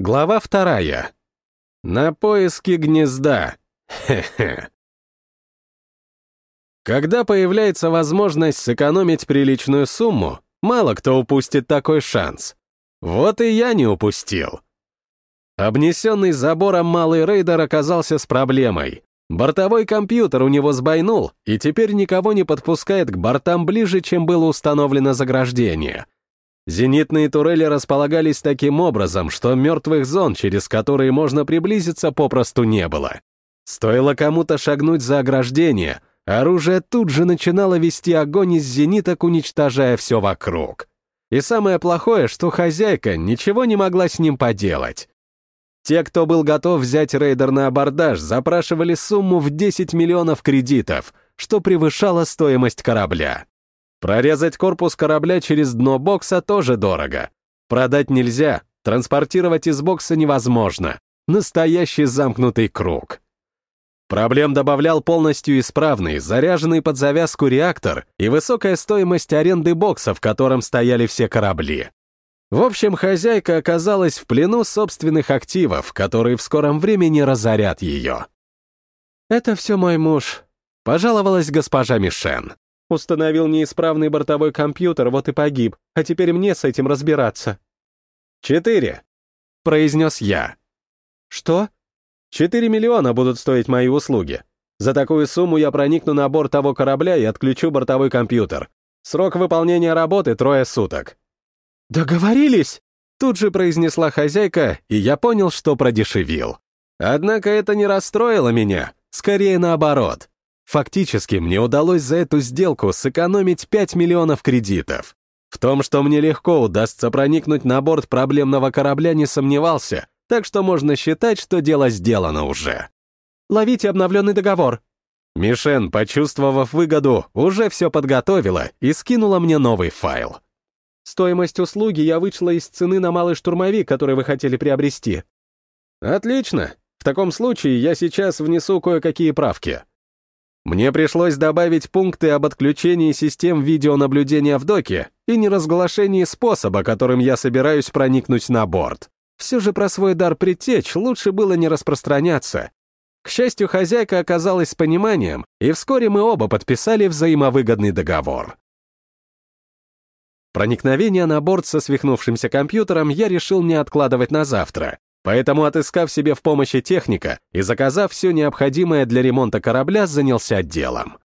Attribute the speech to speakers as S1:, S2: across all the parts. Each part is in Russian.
S1: Глава вторая. На поиски гнезда. Хе-хе. Когда появляется возможность сэкономить приличную сумму, мало кто упустит такой шанс. Вот и я не упустил. Обнесенный забором малый рейдер оказался с проблемой. Бортовой компьютер у него сбойнул, и теперь никого не подпускает к бортам ближе, чем было установлено заграждение. Зенитные турели располагались таким образом, что мертвых зон, через которые можно приблизиться, попросту не было. Стоило кому-то шагнуть за ограждение, оружие тут же начинало вести огонь из зениток, уничтожая все вокруг. И самое плохое, что хозяйка ничего не могла с ним поделать. Те, кто был готов взять рейдер на абордаж, запрашивали сумму в 10 миллионов кредитов, что превышало стоимость корабля. Прорезать корпус корабля через дно бокса тоже дорого. Продать нельзя, транспортировать из бокса невозможно. Настоящий замкнутый круг. Проблем добавлял полностью исправный, заряженный под завязку реактор и высокая стоимость аренды бокса, в котором стояли все корабли. В общем, хозяйка оказалась в плену собственных активов, которые в скором времени разорят ее. «Это все мой муж», — пожаловалась госпожа Мишен. «Установил неисправный бортовой компьютер, вот и погиб, а теперь мне с этим разбираться». «Четыре», — произнес я. «Что?» «Четыре миллиона будут стоить мои услуги. За такую сумму я проникну на борт того корабля и отключу бортовой компьютер. Срок выполнения работы — трое суток. «Договорились!» Тут же произнесла хозяйка, и я понял, что продешевил. Однако это не расстроило меня, скорее наоборот. Фактически мне удалось за эту сделку сэкономить 5 миллионов кредитов. В том, что мне легко удастся проникнуть на борт проблемного корабля, не сомневался, так что можно считать, что дело сделано уже. «Ловите обновленный договор». Мишен, почувствовав выгоду, уже все подготовила и скинула мне новый файл. Стоимость услуги я вычла из цены на малый штурмовик, который вы хотели приобрести. Отлично. В таком случае я сейчас внесу кое-какие правки. Мне пришлось добавить пункты об отключении систем видеонаблюдения в доке и неразглашении способа, которым я собираюсь проникнуть на борт. Все же про свой дар притечь лучше было не распространяться. К счастью, хозяйка оказалась с пониманием, и вскоре мы оба подписали взаимовыгодный договор. Проникновение на борт со свихнувшимся компьютером я решил не откладывать на завтра, поэтому, отыскав себе в помощи техника и заказав все необходимое для ремонта корабля, занялся делом.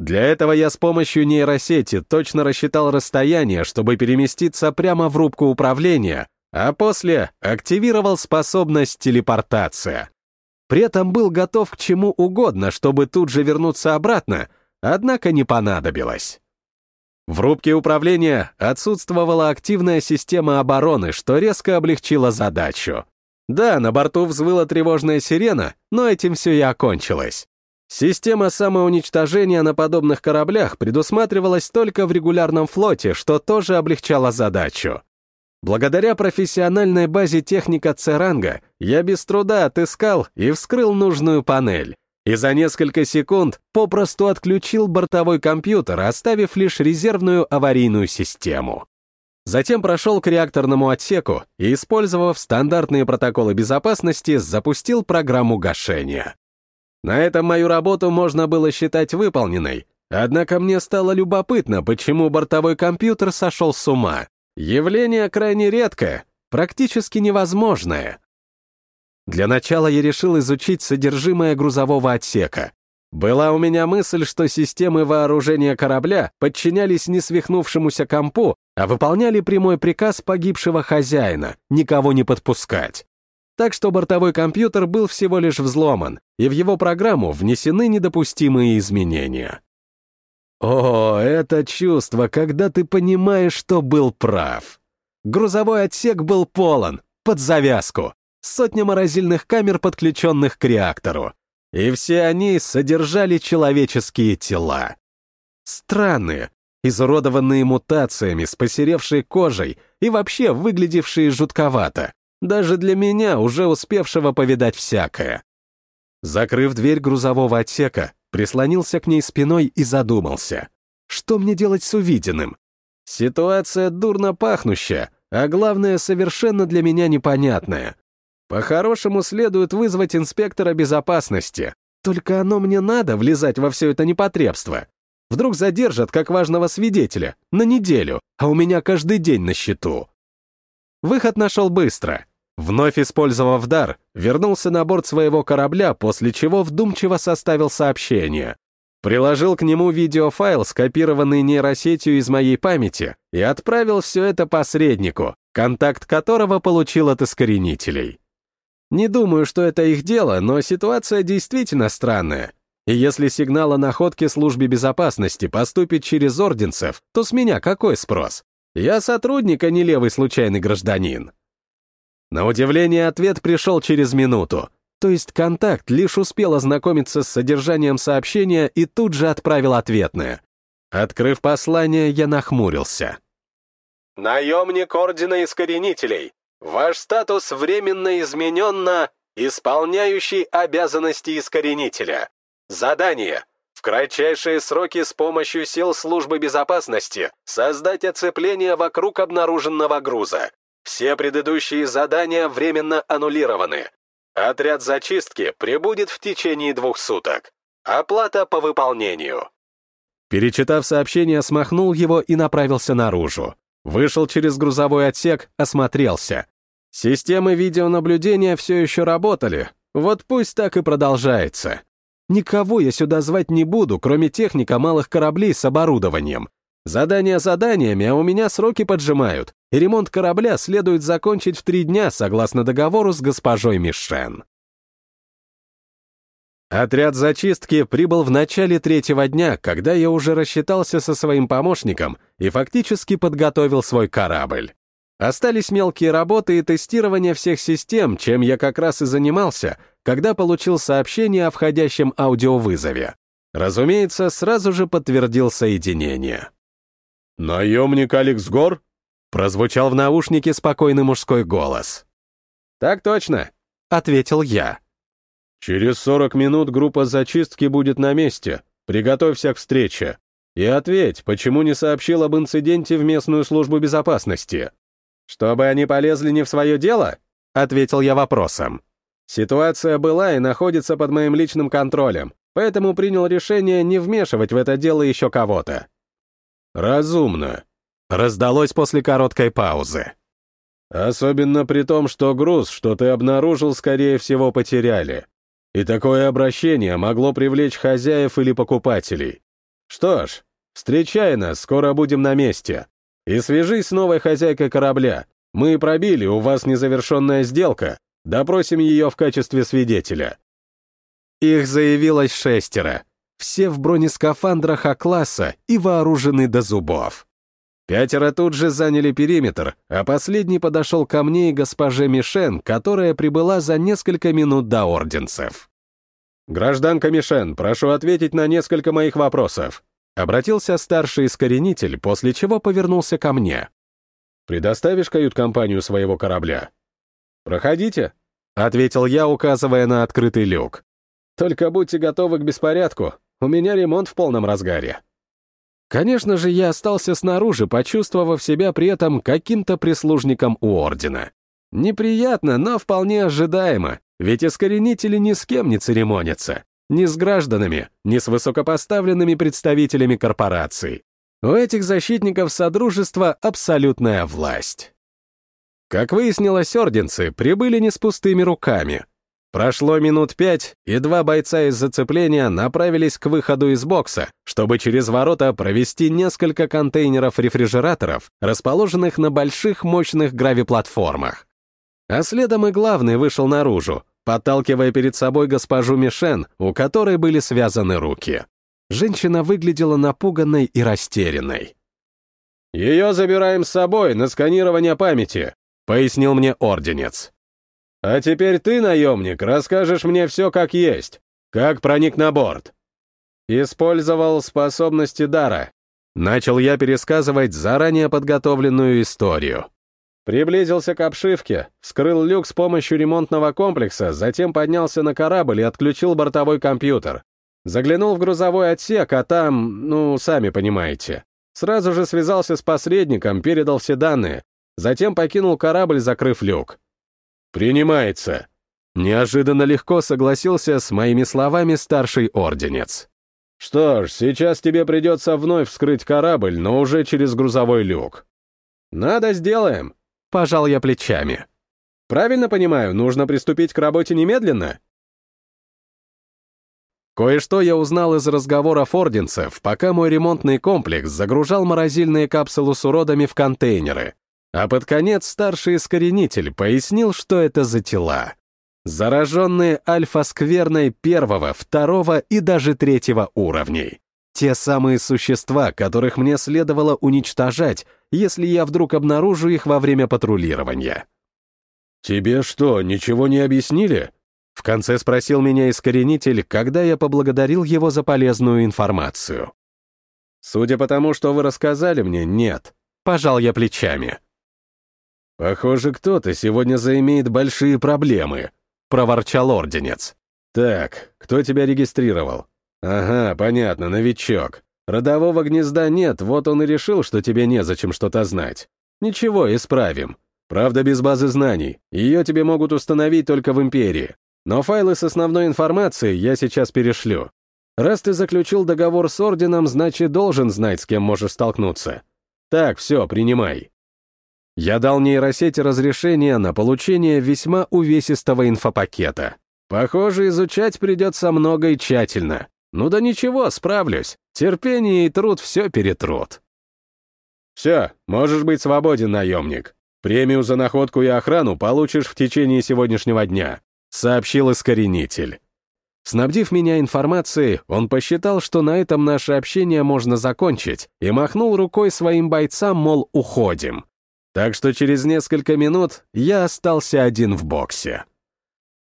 S1: Для этого я с помощью нейросети точно рассчитал расстояние, чтобы переместиться прямо в рубку управления, а после активировал способность телепортация. При этом был готов к чему угодно, чтобы тут же вернуться обратно, однако не понадобилось. В рубке управления отсутствовала активная система обороны, что резко облегчило задачу. Да, на борту взвыла тревожная сирена, но этим все и окончилось. Система самоуничтожения на подобных кораблях предусматривалась только в регулярном флоте, что тоже облегчало задачу. Благодаря профессиональной базе техника Церанга я без труда отыскал и вскрыл нужную панель, и за несколько секунд попросту отключил бортовой компьютер, оставив лишь резервную аварийную систему. Затем прошел к реакторному отсеку и, использовав стандартные протоколы безопасности, запустил программу гашения. На этом мою работу можно было считать выполненной, однако мне стало любопытно, почему бортовой компьютер сошел с ума. Явление крайне редкое, практически невозможное. Для начала я решил изучить содержимое грузового отсека. Была у меня мысль, что системы вооружения корабля подчинялись не свихнувшемуся компу, а выполняли прямой приказ погибшего хозяина — никого не подпускать. Так что бортовой компьютер был всего лишь взломан, и в его программу внесены недопустимые изменения. О, это чувство, когда ты понимаешь, что был прав. Грузовой отсек был полон, под завязку сотня морозильных камер, подключенных к реактору. И все они содержали человеческие тела. Странные, изуродованные мутациями, с посеревшей кожей и вообще выглядевшие жутковато, даже для меня, уже успевшего повидать всякое. Закрыв дверь грузового отсека, прислонился к ней спиной и задумался. Что мне делать с увиденным? Ситуация дурно пахнущая, а главное, совершенно для меня непонятное. По-хорошему следует вызвать инспектора безопасности. Только оно мне надо влезать во все это непотребство. Вдруг задержат как важного свидетеля на неделю, а у меня каждый день на счету. Выход нашел быстро. Вновь использовав дар, вернулся на борт своего корабля, после чего вдумчиво составил сообщение. Приложил к нему видеофайл, скопированный нейросетью из моей памяти, и отправил все это посреднику, контакт которого получил от искоренителей. Не думаю, что это их дело, но ситуация действительно странная. И если сигнал о находке службе безопасности поступит через орденцев, то с меня какой спрос? Я сотрудник, а не левый случайный гражданин. На удивление ответ пришел через минуту. То есть контакт лишь успел ознакомиться с содержанием сообщения и тут же отправил ответное. Открыв послание, я нахмурился. «Наемник Ордена Искоренителей. Ваш статус временно изменен на «Исполняющий обязанности Искоренителя». Задание. В кратчайшие сроки с помощью сил службы безопасности создать оцепление вокруг обнаруженного груза. Все предыдущие задания временно аннулированы. Отряд зачистки прибудет в течение двух суток. Оплата по выполнению. Перечитав сообщение, смахнул его и направился наружу. Вышел через грузовой отсек, осмотрелся. Системы видеонаблюдения все еще работали. Вот пусть так и продолжается. Никого я сюда звать не буду, кроме техника малых кораблей с оборудованием. Задания заданиями, а у меня сроки поджимают, и ремонт корабля следует закончить в три дня, согласно договору с госпожой Мишен. Отряд зачистки прибыл в начале третьего дня, когда я уже рассчитался со своим помощником и фактически подготовил свой корабль. Остались мелкие работы и тестирование всех систем, чем я как раз и занимался, когда получил сообщение о входящем аудиовызове. Разумеется, сразу же подтвердил соединение. «Наемник Алекс Гор?» — прозвучал в наушнике спокойный мужской голос. «Так точно», — ответил я. «Через 40 минут группа зачистки будет на месте. Приготовься к встрече. И ответь, почему не сообщил об инциденте в местную службу безопасности?» «Чтобы они полезли не в свое дело?» — ответил я вопросом. «Ситуация была и находится под моим личным контролем, поэтому принял решение не вмешивать в это дело еще кого-то». «Разумно», — раздалось после короткой паузы. «Особенно при том, что груз, что ты обнаружил, скорее всего, потеряли. И такое обращение могло привлечь хозяев или покупателей. Что ж, встречай нас, скоро будем на месте. И свяжись с новой хозяйкой корабля. Мы пробили, у вас незавершенная сделка. Допросим ее в качестве свидетеля». Их заявилось шестеро. Все в бронескафандрах А-класса и вооружены до зубов. Пятеро тут же заняли периметр, а последний подошел ко мне и госпоже Мишен, которая прибыла за несколько минут до орденцев. «Гражданка Мишен, прошу ответить на несколько моих вопросов», Обратился старший искоренитель, после чего повернулся ко мне. «Предоставишь кают-компанию своего корабля?» «Проходите», — ответил я, указывая на открытый люк. «Только будьте готовы к беспорядку, у меня ремонт в полном разгаре». Конечно же, я остался снаружи, почувствовав себя при этом каким-то прислужником у Ордена. Неприятно, но вполне ожидаемо, ведь искоренители ни с кем не церемонятся. Ни с гражданами, ни с высокопоставленными представителями корпораций. У этих защитников Содружества абсолютная власть. Как выяснилось, орденцы прибыли не с пустыми руками. Прошло минут пять, и два бойца из зацепления направились к выходу из бокса, чтобы через ворота провести несколько контейнеров-рефрижераторов, расположенных на больших мощных гравиплатформах. А следом и главный вышел наружу, подталкивая перед собой госпожу Мишен, у которой были связаны руки. Женщина выглядела напуганной и растерянной. «Ее забираем с собой на сканирование памяти», — пояснил мне орденец. «А теперь ты, наемник, расскажешь мне все как есть. Как проник на борт?» Использовал способности дара. Начал я пересказывать заранее подготовленную историю. Приблизился к обшивке, вскрыл люк с помощью ремонтного комплекса, затем поднялся на корабль и отключил бортовой компьютер. Заглянул в грузовой отсек, а там, ну, сами понимаете. Сразу же связался с посредником, передал все данные. Затем покинул корабль, закрыв люк. «Принимается!» Неожиданно легко согласился с моими словами старший орденец. «Что ж, сейчас тебе придется вновь вскрыть корабль, но уже через грузовой люк». «Надо, сделаем», — пожал я плечами. «Правильно понимаю, нужно приступить к работе немедленно?» Кое-что я узнал из разговоров орденцев, пока мой ремонтный комплекс загружал морозильные капсулы с уродами в контейнеры. А под конец старший искоренитель пояснил, что это за тела. Зараженные альфа-скверной первого, второго и даже третьего уровней. Те самые существа, которых мне следовало уничтожать, если я вдруг обнаружу их во время патрулирования. «Тебе что, ничего не объяснили?» В конце спросил меня искоренитель, когда я поблагодарил его за полезную информацию. «Судя по тому, что вы рассказали мне, нет», — пожал я плечами. «Похоже, кто-то сегодня заимеет большие проблемы», — проворчал Орденец. «Так, кто тебя регистрировал?» «Ага, понятно, новичок. Родового гнезда нет, вот он и решил, что тебе незачем что-то знать. Ничего, исправим. Правда, без базы знаний. Ее тебе могут установить только в Империи. Но файлы с основной информацией я сейчас перешлю. Раз ты заключил договор с Орденом, значит, должен знать, с кем можешь столкнуться. Так, все, принимай. Я дал нейросети разрешение на получение весьма увесистого инфопакета. Похоже, изучать придется много и тщательно. Ну да ничего, справлюсь. Терпение и труд все перетрут. Все, можешь быть свободен, наемник. Премию за находку и охрану получишь в течение сегодняшнего дня сообщил искоренитель. Снабдив меня информацией, он посчитал, что на этом наше общение можно закончить, и махнул рукой своим бойцам, мол, уходим. Так что через несколько минут я остался один в боксе.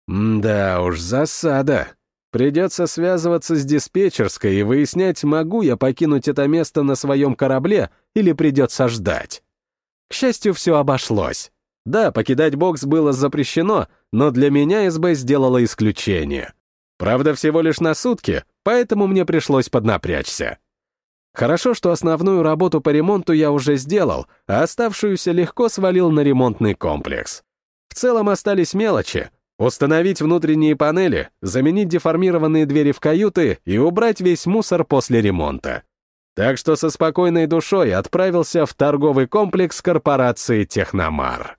S1: да уж, засада. Придется связываться с диспетчерской и выяснять, могу я покинуть это место на своем корабле или придется ждать. К счастью, все обошлось. Да, покидать бокс было запрещено, но для меня СБ сделала исключение. Правда, всего лишь на сутки, поэтому мне пришлось поднапрячься. Хорошо, что основную работу по ремонту я уже сделал, а оставшуюся легко свалил на ремонтный комплекс. В целом остались мелочи. Установить внутренние панели, заменить деформированные двери в каюты и убрать весь мусор после ремонта. Так что со спокойной душой отправился в торговый комплекс корпорации «Техномар».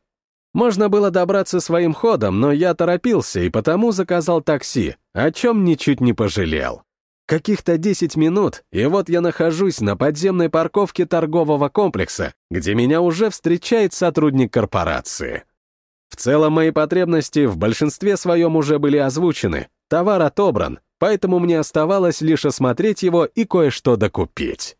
S1: Можно было добраться своим ходом, но я торопился и потому заказал такси, о чем ничуть не пожалел. Каких-то 10 минут, и вот я нахожусь на подземной парковке торгового комплекса, где меня уже встречает сотрудник корпорации. В целом мои потребности в большинстве своем уже были озвучены, товар отобран, поэтому мне оставалось лишь осмотреть его и кое-что докупить.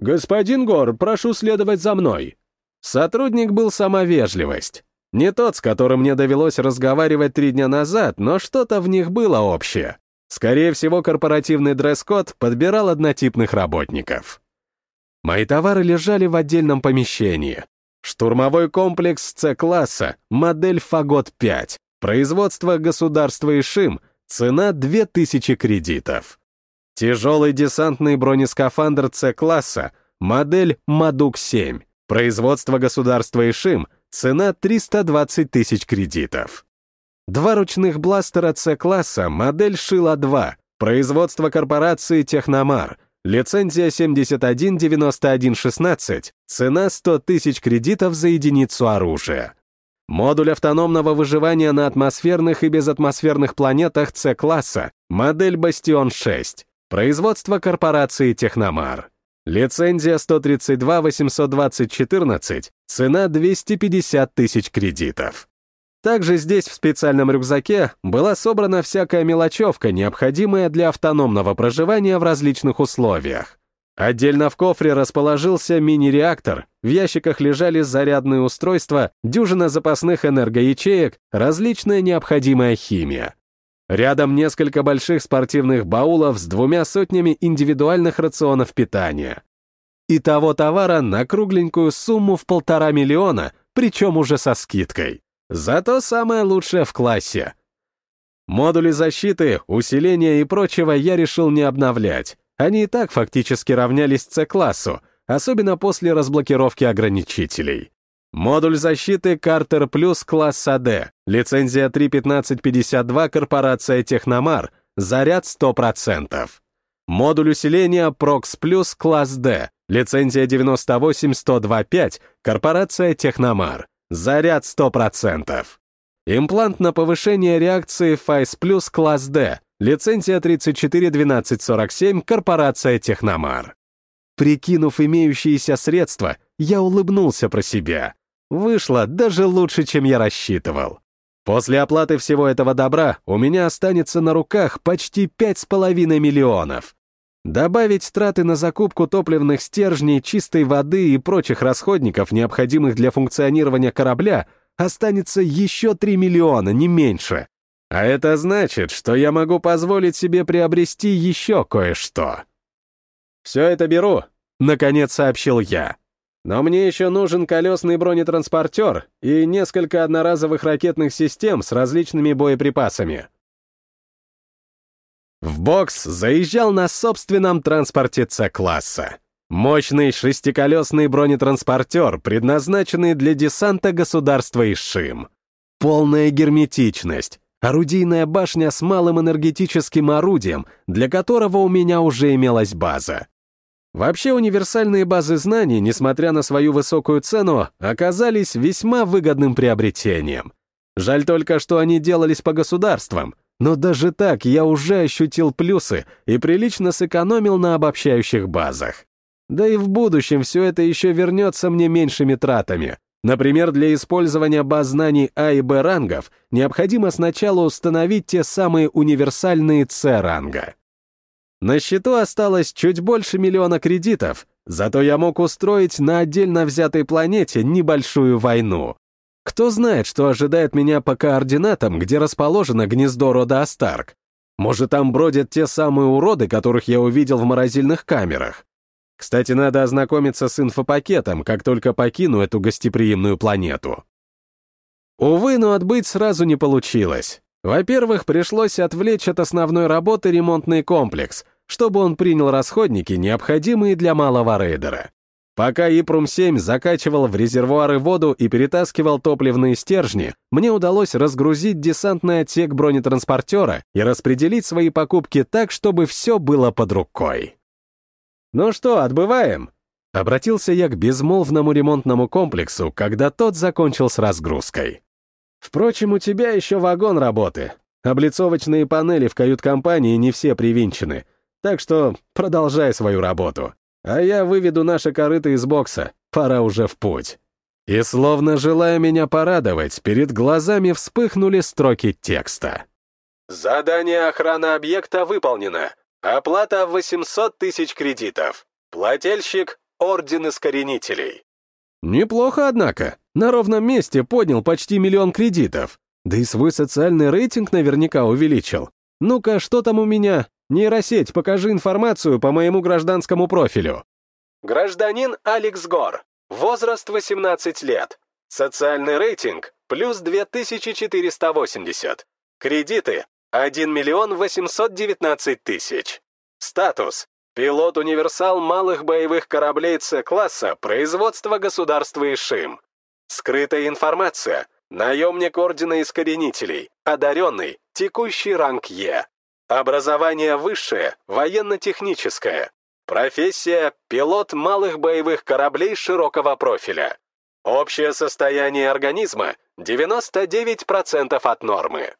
S1: «Господин Гор, прошу следовать за мной», Сотрудник был сама вежливость. Не тот, с которым мне довелось разговаривать три дня назад, но что-то в них было общее. Скорее всего, корпоративный дресс-код подбирал однотипных работников. Мои товары лежали в отдельном помещении. Штурмовой комплекс С-класса, модель «Фагот-5», производство государства Ишим, цена 2000 кредитов. Тяжелый десантный бронескафандр С-класса, модель «Мадук-7», Производство государства Ишим, цена 320 тысяч кредитов. Два ручных бластера С-класса, модель Шила-2, производство корпорации Техномар, лицензия 719116, цена 100 тысяч кредитов за единицу оружия. Модуль автономного выживания на атмосферных и безатмосферных планетах С-класса, модель Бастион-6, производство корпорации Техномар. Лицензия 132-820-14, цена 250 тысяч кредитов. Также здесь в специальном рюкзаке была собрана всякая мелочевка, необходимая для автономного проживания в различных условиях. Отдельно в кофре расположился мини-реактор, в ящиках лежали зарядные устройства, дюжина запасных энергоячеек, различная необходимая химия. Рядом несколько больших спортивных баулов с двумя сотнями индивидуальных рационов питания. И того товара на кругленькую сумму в полтора миллиона, причем уже со скидкой. Зато самое лучшее в классе. Модули защиты, усиления и прочего я решил не обновлять. Они и так фактически равнялись С-классу, особенно после разблокировки ограничителей. Модуль защиты Картер Плюс класса D, лицензия 31552, корпорация Техномар, заряд 100%. Модуль усиления Prox Plus класс D, лицензия 98125, корпорация Техномар, заряд 100%. Имплант на повышение реакции Файс Plus класс D, лицензия 341247, корпорация Техномар. Прикинув имеющиеся средства, я улыбнулся про себя. Вышло даже лучше, чем я рассчитывал. После оплаты всего этого добра у меня останется на руках почти 5,5 миллионов. Добавить траты на закупку топливных стержней, чистой воды и прочих расходников, необходимых для функционирования корабля, останется еще 3 миллиона, не меньше. А это значит, что я могу позволить себе приобрести еще кое-что. «Все это беру», — наконец сообщил я. «Но мне еще нужен колесный бронетранспортер и несколько одноразовых ракетных систем с различными боеприпасами». В бокс заезжал на собственном транспорте С-класса. Мощный шестиколесный бронетранспортер, предназначенный для десанта государства Ишим. Полная герметичность, орудийная башня с малым энергетическим орудием, для которого у меня уже имелась база. Вообще универсальные базы знаний, несмотря на свою высокую цену, оказались весьма выгодным приобретением. Жаль только, что они делались по государствам, но даже так я уже ощутил плюсы и прилично сэкономил на обобщающих базах. Да и в будущем все это еще вернется мне меньшими тратами. Например, для использования баз знаний А и Б рангов необходимо сначала установить те самые универсальные С ранга. На счету осталось чуть больше миллиона кредитов, зато я мог устроить на отдельно взятой планете небольшую войну. Кто знает, что ожидает меня по координатам, где расположено гнездо рода Астарк? Может, там бродят те самые уроды, которых я увидел в морозильных камерах? Кстати, надо ознакомиться с инфопакетом, как только покину эту гостеприимную планету. Увы, но отбыть сразу не получилось. Во-первых, пришлось отвлечь от основной работы ремонтный комплекс, чтобы он принял расходники, необходимые для малого рейдера. Пока Ипрум-7 закачивал в резервуары воду и перетаскивал топливные стержни, мне удалось разгрузить десантный отсек бронетранспортера и распределить свои покупки так, чтобы все было под рукой. «Ну что, отбываем?» Обратился я к безмолвному ремонтному комплексу, когда тот закончил с разгрузкой. «Впрочем, у тебя еще вагон работы. Облицовочные панели в кают-компании не все привинчены, так что продолжай свою работу. А я выведу наши корыто из бокса, пора уже в путь. И словно желая меня порадовать, перед глазами вспыхнули строки текста. Задание охрана объекта выполнено. Оплата 800 тысяч кредитов. Плательщик — Орден Искоренителей. Неплохо, однако. На ровном месте поднял почти миллион кредитов. Да и свой социальный рейтинг наверняка увеличил. Ну-ка, что там у меня? Нейросеть, покажи информацию по моему гражданскому профилю. Гражданин Алекс Гор. Возраст 18 лет. Социальный рейтинг плюс 2480. Кредиты 1 миллион 819 тысяч. Статус. Пилот-универсал малых боевых кораблей С-класса производства государства Ишим. Скрытая информация. Наемник Ордена Искоренителей. Одаренный. Текущий ранг Е. Образование высшее, военно-техническое. Профессия – пилот малых боевых кораблей широкого профиля. Общее состояние организма – 99% от нормы.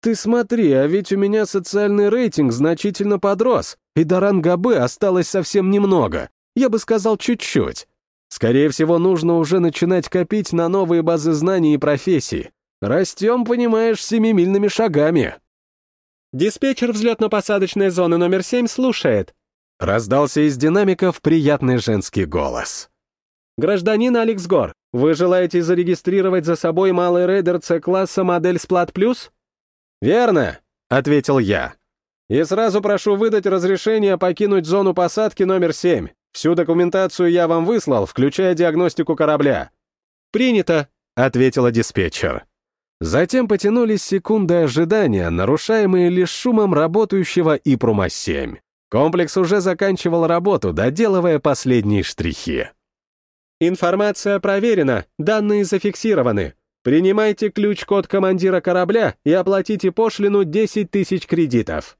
S1: Ты смотри, а ведь у меня социальный рейтинг значительно подрос, и до ранга Б осталось совсем немного. Я бы сказал, чуть-чуть. Скорее всего, нужно уже начинать копить на новые базы знаний и профессий. Растем, понимаешь, семимильными шагами.
S2: «Диспетчер взлетно-посадочной зоны номер 7 слушает», —
S1: раздался из динамиков приятный женский голос.
S2: «Гражданин Алекс Гор, вы желаете зарегистрировать за собой малый рейдер С-класса модель Сплат Плюс?»
S1: «Верно», — ответил я. «И сразу прошу выдать разрешение покинуть зону посадки номер 7. Всю документацию я вам выслал, включая диагностику корабля».
S2: «Принято», —
S1: ответила диспетчер. Затем потянулись секунды ожидания, нарушаемые лишь шумом работающего Ипрума-7. Комплекс уже заканчивал работу, доделывая последние штрихи.
S2: Информация проверена, данные зафиксированы. Принимайте ключ-код командира корабля и оплатите пошлину 10 тысяч кредитов».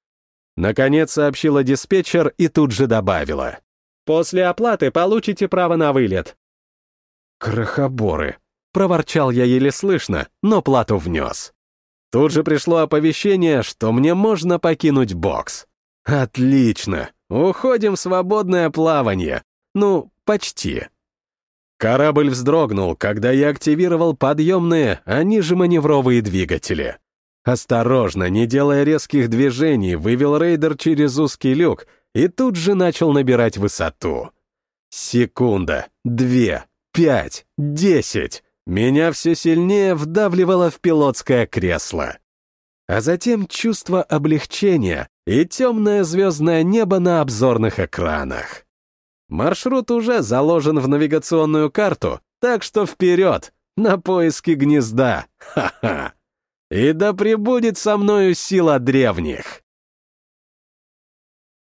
S1: Наконец сообщила диспетчер и тут же добавила.
S2: «После оплаты получите право на вылет».
S1: «Крохоборы», — проворчал я еле слышно, но плату внес. Тут же пришло оповещение, что мне можно покинуть бокс. Отлично, уходим в свободное плавание. Ну, почти. Корабль вздрогнул, когда я активировал подъемные, а ниже маневровые двигатели. Осторожно, не делая резких движений, вывел рейдер через узкий люк и тут же начал набирать высоту. Секунда, две, пять, десять. Меня все сильнее вдавливало в пилотское кресло. А затем чувство облегчения и темное звездное небо на обзорных экранах. Маршрут уже заложен в навигационную карту, так что вперед, на поиски гнезда. Ха-ха. И да пребудет со мною сила древних.